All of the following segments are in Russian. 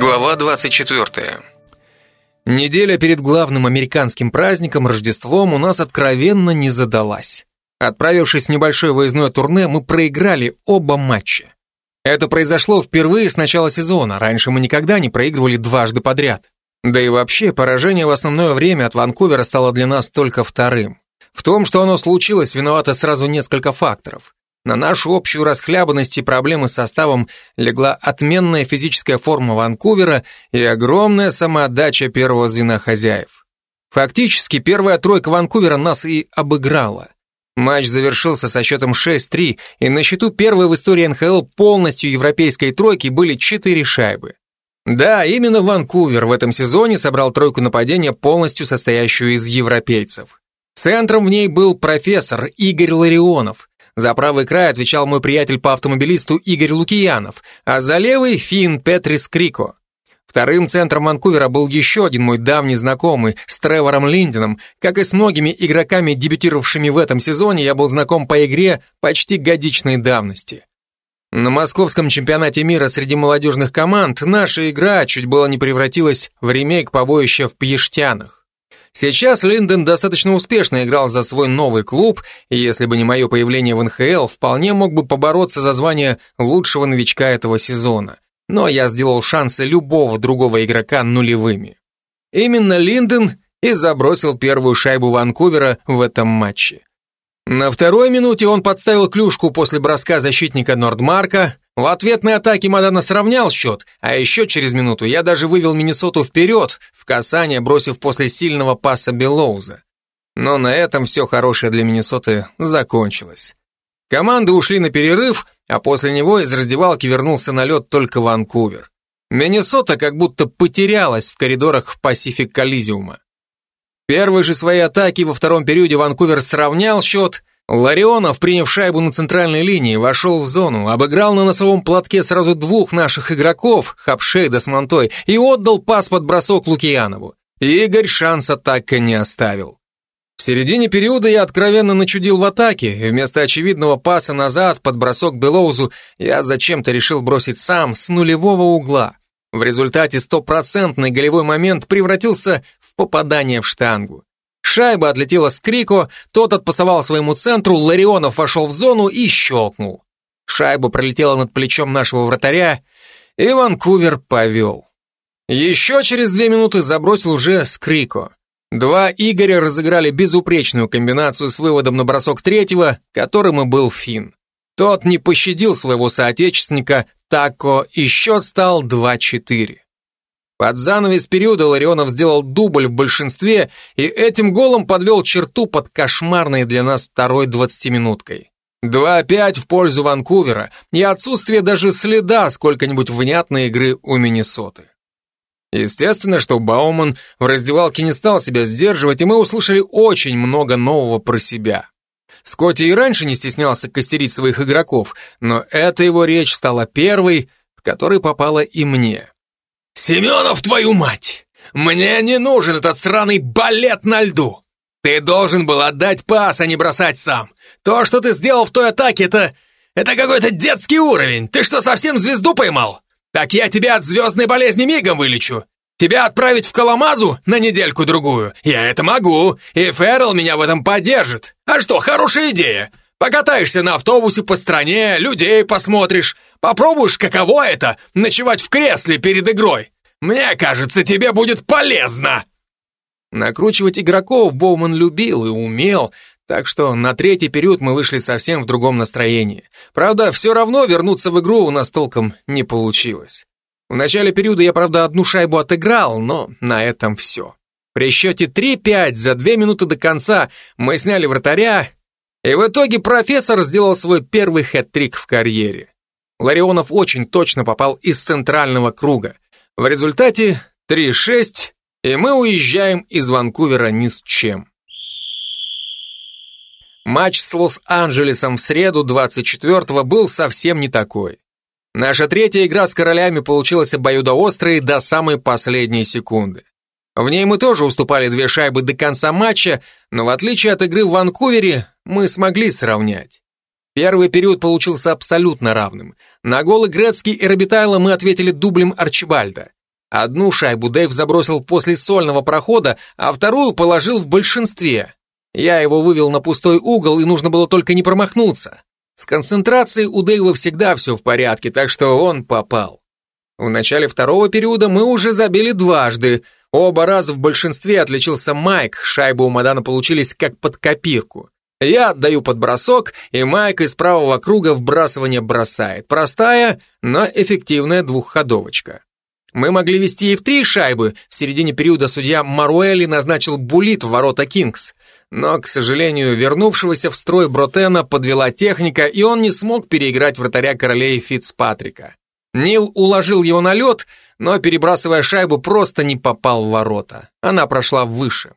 Глава 24. Неделя перед главным американским праздником, Рождеством, у нас откровенно не задалась. Отправившись в небольшое выездное турне, мы проиграли оба матча. Это произошло впервые с начала сезона, раньше мы никогда не проигрывали дважды подряд. Да и вообще, поражение в основное время от Ванкувера стало для нас только вторым. В том, что оно случилось, виновато сразу несколько факторов. На нашу общую расхлябанность и проблемы с составом легла отменная физическая форма Ванкувера и огромная самоотдача первого звена хозяев. Фактически, первая тройка Ванкувера нас и обыграла. Матч завершился со счетом 6-3, и на счету первой в истории НХЛ полностью европейской тройки были четыре шайбы. Да, именно Ванкувер в этом сезоне собрал тройку нападения, полностью состоящую из европейцев. Центром в ней был профессор Игорь Ларионов, за правый край отвечал мой приятель по автомобилисту Игорь Лукиянов, а за левый — Финн Петрис Крико. Вторым центром Ванкувера был еще один мой давний знакомый с Тревором Линденом. Как и с многими игроками, дебютировавшими в этом сезоне, я был знаком по игре почти годичной давности. На московском чемпионате мира среди молодежных команд наша игра чуть было не превратилась в ремейк побоища в Пьештянах. Сейчас Линден достаточно успешно играл за свой новый клуб, и если бы не мое появление в НХЛ, вполне мог бы побороться за звание лучшего новичка этого сезона. Но я сделал шансы любого другого игрока нулевыми. Именно Линден и забросил первую шайбу Ванкувера в этом матче. На второй минуте он подставил клюшку после броска защитника Нордмарка, в ответной атаке Мадана сравнял счет, а еще через минуту я даже вывел Миннесоту вперед, в касание бросив после сильного паса Белоуза. Но на этом все хорошее для Миннесоты закончилось. Команды ушли на перерыв, а после него из раздевалки вернулся на лед только Ванкувер. Миннесота как будто потерялась в коридорах Пасифик Коллизиума. Первые же свои атаки во втором периоде Ванкувер сравнял счет, Ларионов, приняв шайбу на центральной линии, вошел в зону, обыграл на носовом платке сразу двух наших игроков, Хапшейда с Монтой, и отдал пас под бросок Лукьянову. Игорь шанса так и не оставил. В середине периода я откровенно начудил в атаке, и вместо очевидного паса назад под бросок Белоузу я зачем-то решил бросить сам с нулевого угла. В результате стопроцентный голевой момент превратился в попадание в штангу. Шайба отлетела с Крико, тот отпасовал своему центру, Ларионов вошел в зону и щелкнул. Шайба пролетела над плечом нашего вратаря, и Ванкувер повел. Еще через две минуты забросил уже Скрико. Два Игоря разыграли безупречную комбинацию с выводом на бросок третьего, которым и был Финн. Тот не пощадил своего соотечественника Тако, и счет стал 2-4. Под занавес периода Ларионов сделал дубль в большинстве и этим голом подвел черту под кошмарной для нас второй двадцатиминуткой. 2-5 в пользу Ванкувера и отсутствие даже следа сколько-нибудь внятной игры у Миннесоты. Естественно, что Бауман в раздевалке не стал себя сдерживать, и мы услышали очень много нового про себя. Скотти и раньше не стеснялся костерить своих игроков, но эта его речь стала первой, в которой попала и мне. «Семенов, твою мать! Мне не нужен этот сраный балет на льду! Ты должен был отдать пас, а не бросать сам! То, что ты сделал в той атаке, это... это какой-то детский уровень! Ты что, совсем звезду поймал? Так я тебя от звездной болезни мигом вылечу! Тебя отправить в Коломазу на недельку-другую? Я это могу, и Феррел меня в этом поддержит! А что, хорошая идея! Покатаешься на автобусе по стране, людей посмотришь, попробуешь, каково это — ночевать в кресле перед игрой. Мне кажется, тебе будет полезно!» Накручивать игроков Боуман любил и умел, так что на третий период мы вышли совсем в другом настроении. Правда, все равно вернуться в игру у нас толком не получилось. В начале периода я, правда, одну шайбу отыграл, но на этом все. При счете 3-5 за две минуты до конца мы сняли вратаря и в итоге профессор сделал свой первый хэт-трик в карьере. Ларионов очень точно попал из центрального круга. В результате 3-6, и мы уезжаем из Ванкувера ни с чем. Матч с Лос-Анджелесом в среду 24-го был совсем не такой. Наша третья игра с королями получилась обоюдоострой до самой последней секунды. В ней мы тоже уступали две шайбы до конца матча, но в отличие от игры в Ванкувере, мы смогли сравнять. Первый период получился абсолютно равным. На голы Грецки и Робитайла мы ответили дублем Арчибальда. Одну шайбу Дэйв забросил после сольного прохода, а вторую положил в большинстве. Я его вывел на пустой угол, и нужно было только не промахнуться. С концентрацией у Дэйва всегда все в порядке, так что он попал. В начале второго периода мы уже забили дважды. Оба раза в большинстве отличился Майк, шайбы у Мадана получились как под копирку. Я отдаю под бросок, и Майк из правого круга вбрасывание бросает. Простая, но эффективная двухходовочка. Мы могли вести и в три шайбы. В середине периода судья Маруэли назначил булит в ворота Кингс. Но, к сожалению, вернувшегося в строй Бротена подвела техника, и он не смог переиграть вратаря королей Фицпатрика. Нил уложил его на лед, но, перебрасывая шайбу, просто не попал в ворота. Она прошла выше.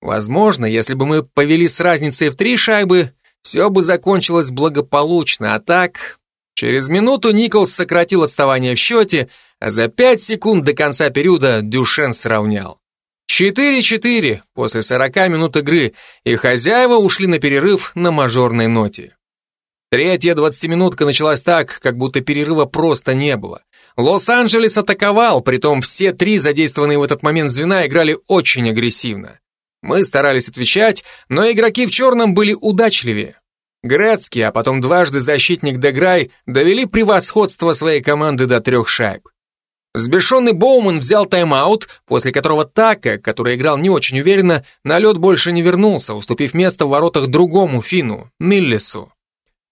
Возможно, если бы мы повели с разницей в три шайбы, все бы закончилось благополучно, а так... Через минуту Николс сократил отставание в счете, а за пять секунд до конца периода Дюшен сравнял. 4-4 после 40 минут игры, и хозяева ушли на перерыв на мажорной ноте. Третья двадцатиминутка началась так, как будто перерыва просто не было. Лос-Анджелес атаковал, притом все три задействованные в этот момент звена играли очень агрессивно. Мы старались отвечать, но игроки в черном были удачливее. Грецкий, а потом дважды защитник Деграй довели превосходство своей команды до трех шайб. Взбешенный Боуман взял тайм-аут, после которого Така, который играл не очень уверенно, на лед больше не вернулся, уступив место в воротах другому фину, Миллису.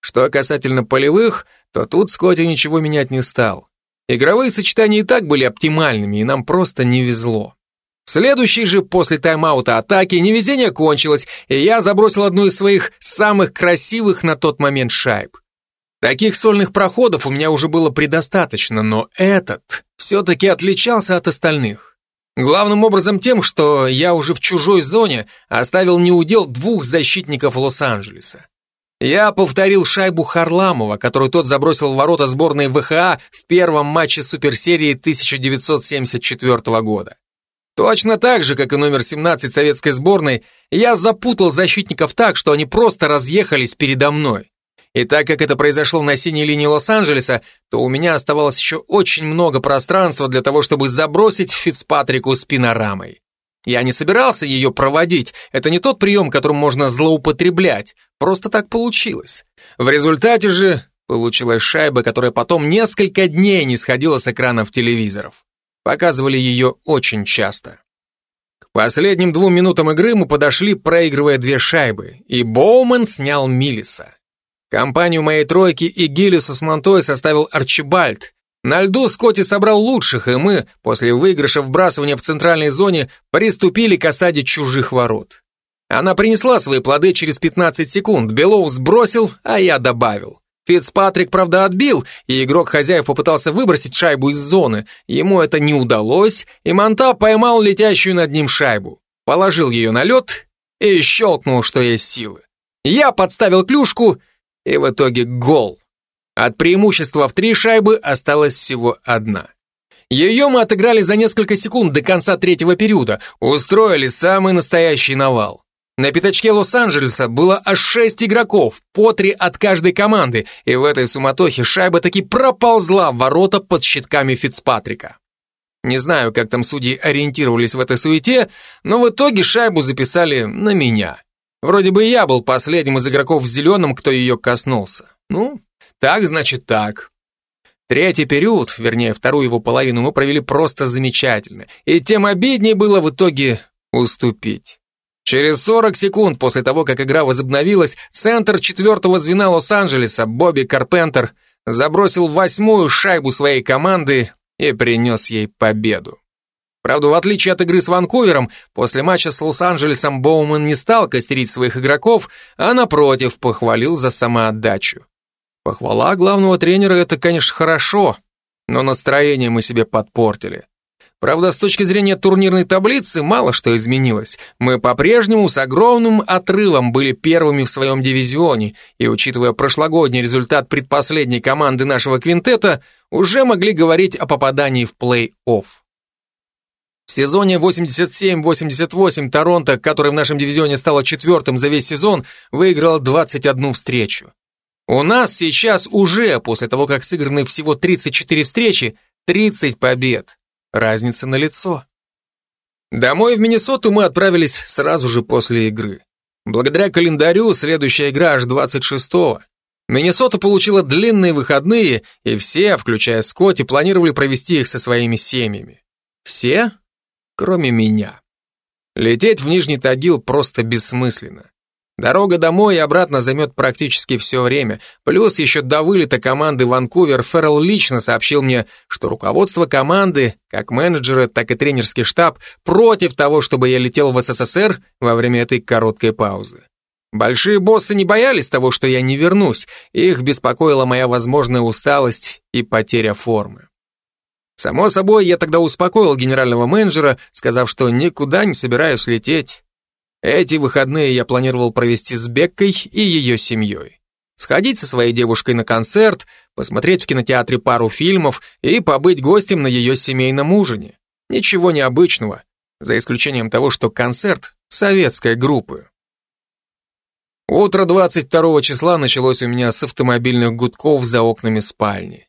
Что касательно полевых, то тут Скотти ничего менять не стал. Игровые сочетания и так были оптимальными, и нам просто не везло. В следующей же после тайм-аута атаки невезение кончилось, и я забросил одну из своих самых красивых на тот момент шайб. Таких сольных проходов у меня уже было предостаточно, но этот все-таки отличался от остальных. Главным образом тем, что я уже в чужой зоне оставил неудел двух защитников Лос-Анджелеса. Я повторил шайбу Харламова, которую тот забросил в ворота сборной ВХА в первом матче суперсерии 1974 года. Точно так же, как и номер 17 советской сборной, я запутал защитников так, что они просто разъехались передо мной. И так как это произошло на синей линии Лос-Анджелеса, то у меня оставалось еще очень много пространства для того, чтобы забросить Фицпатрику с панорамой. Я не собирался ее проводить, это не тот прием, которым можно злоупотреблять, просто так получилось. В результате же получилась шайба, которая потом несколько дней не сходила с экранов телевизоров. Показывали ее очень часто. К последним двум минутам игры мы подошли, проигрывая две шайбы, и Боуман снял Миллиса. Компанию моей тройки и Гиллису с Монтой составил Арчибальд. На льду Скотти собрал лучших, и мы, после выигрыша вбрасывания в центральной зоне, приступили к осаде чужих ворот. Она принесла свои плоды через 15 секунд. Белоу сбросил, а я добавил. Фицпатрик, правда, отбил, и игрок хозяев попытался выбросить шайбу из зоны. Ему это не удалось, и Монта поймал летящую над ним шайбу. Положил ее на лед и щелкнул, что есть силы. Я подставил клюшку, и в итоге гол. От преимущества в три шайбы осталась всего одна. Ее мы отыграли за несколько секунд до конца третьего периода, устроили самый настоящий навал. На пятачке Лос-Анджелеса было аж шесть игроков, по три от каждой команды, и в этой суматохе шайба таки проползла в ворота под щитками Фицпатрика. Не знаю, как там судьи ориентировались в этой суете, но в итоге шайбу записали на меня. Вроде бы я был последним из игроков в зеленом, кто ее коснулся. Ну, так значит так. Третий период, вернее, вторую его половину мы провели просто замечательно, и тем обиднее было в итоге уступить. Через 40 секунд после того, как игра возобновилась, центр четвертого звена Лос-Анджелеса Бобби Карпентер забросил восьмую шайбу своей команды и принес ей победу. Правда, в отличие от игры с Ванкувером, после матча с Лос-Анджелесом Боуман не стал костерить своих игроков, а напротив похвалил за самоотдачу. Похвала главного тренера – это, конечно, хорошо, но настроение мы себе подпортили. Правда, с точки зрения турнирной таблицы мало что изменилось. Мы по-прежнему с огромным отрывом были первыми в своем дивизионе, и, учитывая прошлогодний результат предпоследней команды нашего квинтета, уже могли говорить о попадании в плей-офф. В сезоне 87-88 Торонто, который в нашем дивизионе стало четвертым за весь сезон, выиграла 21 встречу. У нас сейчас уже, после того, как сыграны всего 34 встречи, 30 побед. Разница на лицо. Домой в Миннесоту мы отправились сразу же после игры. Благодаря календарю следующая игра аж 26-го. Миннесота получила длинные выходные, и все, включая Скотти, планировали провести их со своими семьями. Все, кроме меня. Лететь в Нижний Тагил просто бессмысленно. Дорога домой и обратно займет практически все время. Плюс еще до вылета команды Ванкувер Феррелл лично сообщил мне, что руководство команды, как менеджеры, так и тренерский штаб, против того, чтобы я летел в СССР во время этой короткой паузы. Большие боссы не боялись того, что я не вернусь, их беспокоила моя возможная усталость и потеря формы. Само собой, я тогда успокоил генерального менеджера, сказав, что никуда не собираюсь лететь. Эти выходные я планировал провести с Беккой и ее семьей. Сходить со своей девушкой на концерт, посмотреть в кинотеатре пару фильмов и побыть гостем на ее семейном ужине. Ничего необычного, за исключением того, что концерт советской группы. Утро 22 числа началось у меня с автомобильных гудков за окнами спальни.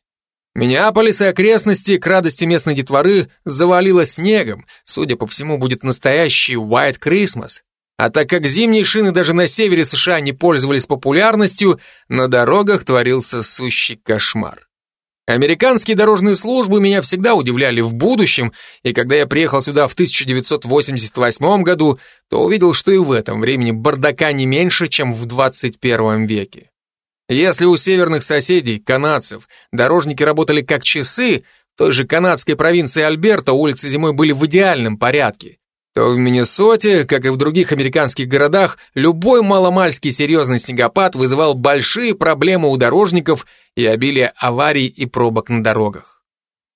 Миннеаполис и окрестности к радости местной детворы завалило снегом. Судя по всему, будет настоящий White Christmas. А так как зимние шины даже на севере США не пользовались популярностью, на дорогах творился сущий кошмар. Американские дорожные службы меня всегда удивляли в будущем, и когда я приехал сюда в 1988 году, то увидел, что и в этом времени бардака не меньше, чем в 21 веке. Если у северных соседей, канадцев, дорожники работали как часы, в той же канадской провинции Альберта улицы зимой были в идеальном порядке, то в Миннесоте, как и в других американских городах, любой маломальский серьезный снегопад вызывал большие проблемы у дорожников и обилие аварий и пробок на дорогах.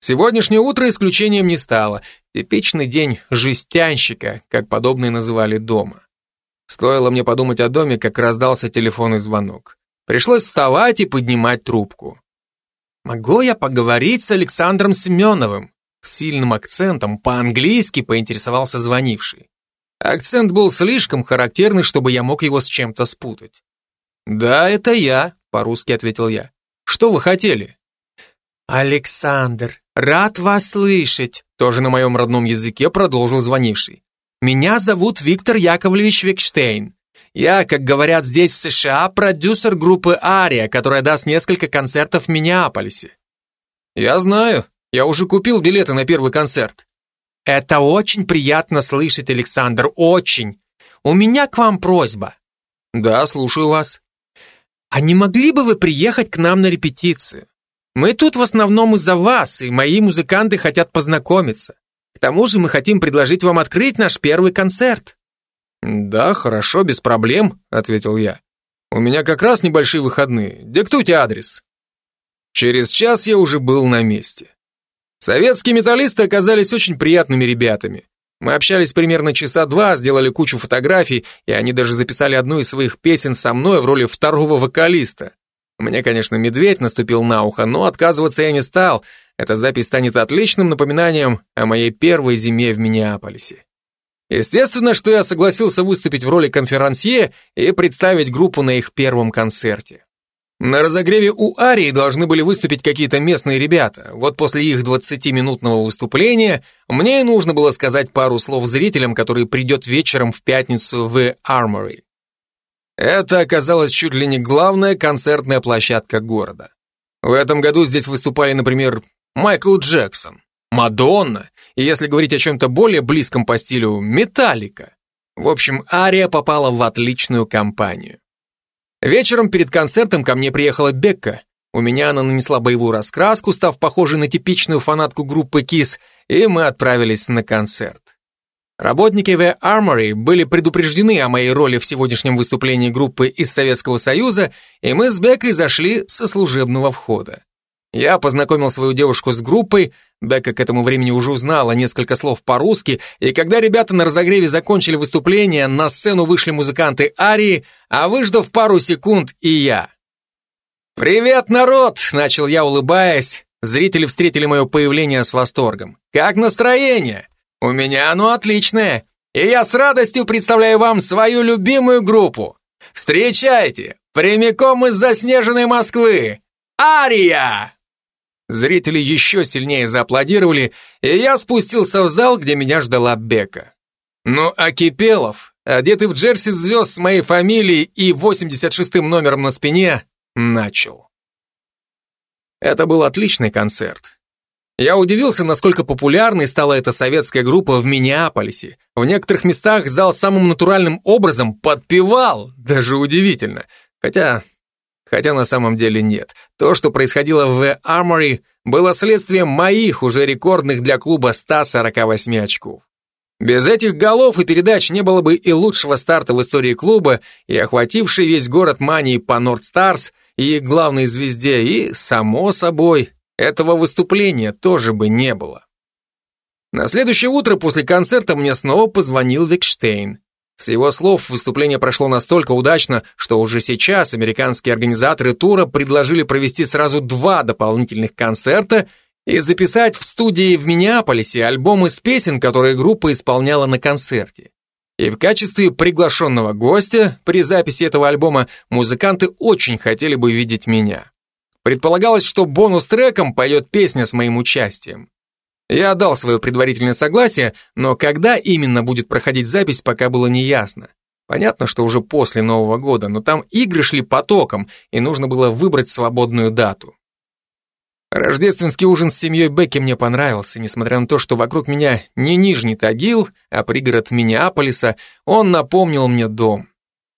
Сегодняшнее утро исключением не стало. Типичный день жестянщика, как подобные называли дома. Стоило мне подумать о доме, как раздался телефонный звонок. Пришлось вставать и поднимать трубку. «Могу я поговорить с Александром Семеновым?» С сильным акцентом по-английски поинтересовался звонивший. Акцент был слишком характерный, чтобы я мог его с чем-то спутать. «Да, это я», — по-русски ответил я. «Что вы хотели?» «Александр, рад вас слышать», — тоже на моем родном языке продолжил звонивший. «Меня зовут Виктор Яковлевич Викштейн. Я, как говорят здесь в США, продюсер группы «Ария», которая даст несколько концертов в Миннеаполисе». «Я знаю», я уже купил билеты на первый концерт. Это очень приятно слышать, Александр, очень. У меня к вам просьба. Да, слушаю вас. А не могли бы вы приехать к нам на репетицию? Мы тут в основном из-за вас, и мои музыканты хотят познакомиться. К тому же мы хотим предложить вам открыть наш первый концерт. Да, хорошо, без проблем, ответил я. У меня как раз небольшие выходные. Диктуйте адрес. Через час я уже был на месте. Советские металлисты оказались очень приятными ребятами. Мы общались примерно часа два, сделали кучу фотографий, и они даже записали одну из своих песен со мной в роли второго вокалиста. Мне, конечно, медведь наступил на ухо, но отказываться я не стал. Эта запись станет отличным напоминанием о моей первой зиме в Миннеаполисе. Естественно, что я согласился выступить в роли конферансье и представить группу на их первом концерте. На разогреве у Арии должны были выступить какие-то местные ребята. Вот после их 20-минутного выступления мне и нужно было сказать пару слов зрителям, которые придет вечером в пятницу в Armory. Это оказалась чуть ли не главная концертная площадка города. В этом году здесь выступали, например, Майкл Джексон, Мадонна, и если говорить о чем-то более близком по стилю, Металлика. В общем, Ария попала в отличную компанию. Вечером перед концертом ко мне приехала Бекка. У меня она нанесла боевую раскраску, став похожей на типичную фанатку группы KISS, и мы отправились на концерт. Работники The Armory были предупреждены о моей роли в сегодняшнем выступлении группы из Советского Союза, и мы с Беккой зашли со служебного входа. Я познакомил свою девушку с группой, Бека к этому времени уже узнала несколько слов по-русски, и когда ребята на разогреве закончили выступление, на сцену вышли музыканты Арии, а выждав пару секунд и я. «Привет, народ!» — начал я, улыбаясь. Зрители встретили мое появление с восторгом. «Как настроение?» «У меня оно отличное, и я с радостью представляю вам свою любимую группу. Встречайте, прямиком из заснеженной Москвы, Ария!» Зрители еще сильнее зааплодировали, и я спустился в зал, где меня ждала Бека. Ну, а одетый в джерси звезд с моей фамилией и 86-м номером на спине, начал. Это был отличный концерт. Я удивился, насколько популярной стала эта советская группа в Миннеаполисе. В некоторых местах зал самым натуральным образом подпевал, даже удивительно. Хотя, хотя на самом деле нет. То, что происходило в The Armory, было следствием моих уже рекордных для клуба 148 очков. Без этих голов и передач не было бы и лучшего старта в истории клуба, и охвативший весь город мании по Норд Старс, и главной звезде, и, само собой, этого выступления тоже бы не было. На следующее утро после концерта мне снова позвонил Викштейн. С его слов, выступление прошло настолько удачно, что уже сейчас американские организаторы тура предложили провести сразу два дополнительных концерта – и записать в студии в Миннеаполисе альбом из песен, которые группа исполняла на концерте. И в качестве приглашенного гостя при записи этого альбома музыканты очень хотели бы видеть меня. Предполагалось, что бонус-треком поет песня с моим участием. Я дал свое предварительное согласие, но когда именно будет проходить запись, пока было неясно. Понятно, что уже после Нового года, но там игры шли потоком, и нужно было выбрать свободную дату. Рождественский ужин с семьей Бекки мне понравился, несмотря на то, что вокруг меня не Нижний Тагил, а пригород Миннеаполиса, он напомнил мне дом.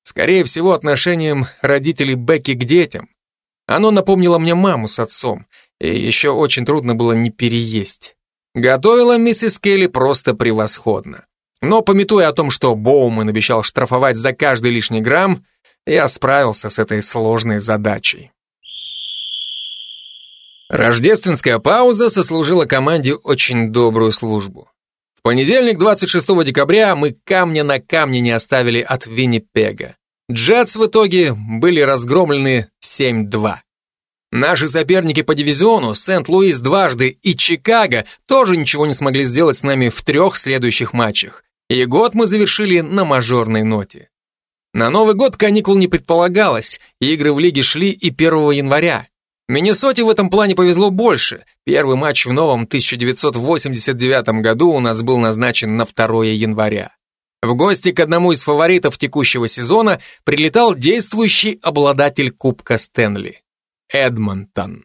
Скорее всего, отношением родителей Бекки к детям. Оно напомнило мне маму с отцом, и еще очень трудно было не переесть. Готовила миссис Келли просто превосходно. Но, пометуя о том, что Боуман обещал штрафовать за каждый лишний грамм, я справился с этой сложной задачей. Рождественская пауза сослужила команде очень добрую службу. В понедельник, 26 декабря, мы камня на камне не оставили от Виннипега. Джетс в итоге были разгромлены 7-2. Наши соперники по дивизиону, Сент-Луис дважды и Чикаго, тоже ничего не смогли сделать с нами в трех следующих матчах. И год мы завершили на мажорной ноте. На Новый год каникул не предполагалось, игры в лиге шли и 1 января. Миннесоте в этом плане повезло больше. Первый матч в новом 1989 году у нас был назначен на 2 января. В гости к одному из фаворитов текущего сезона прилетал действующий обладатель Кубка Стэнли – Эдмонтон.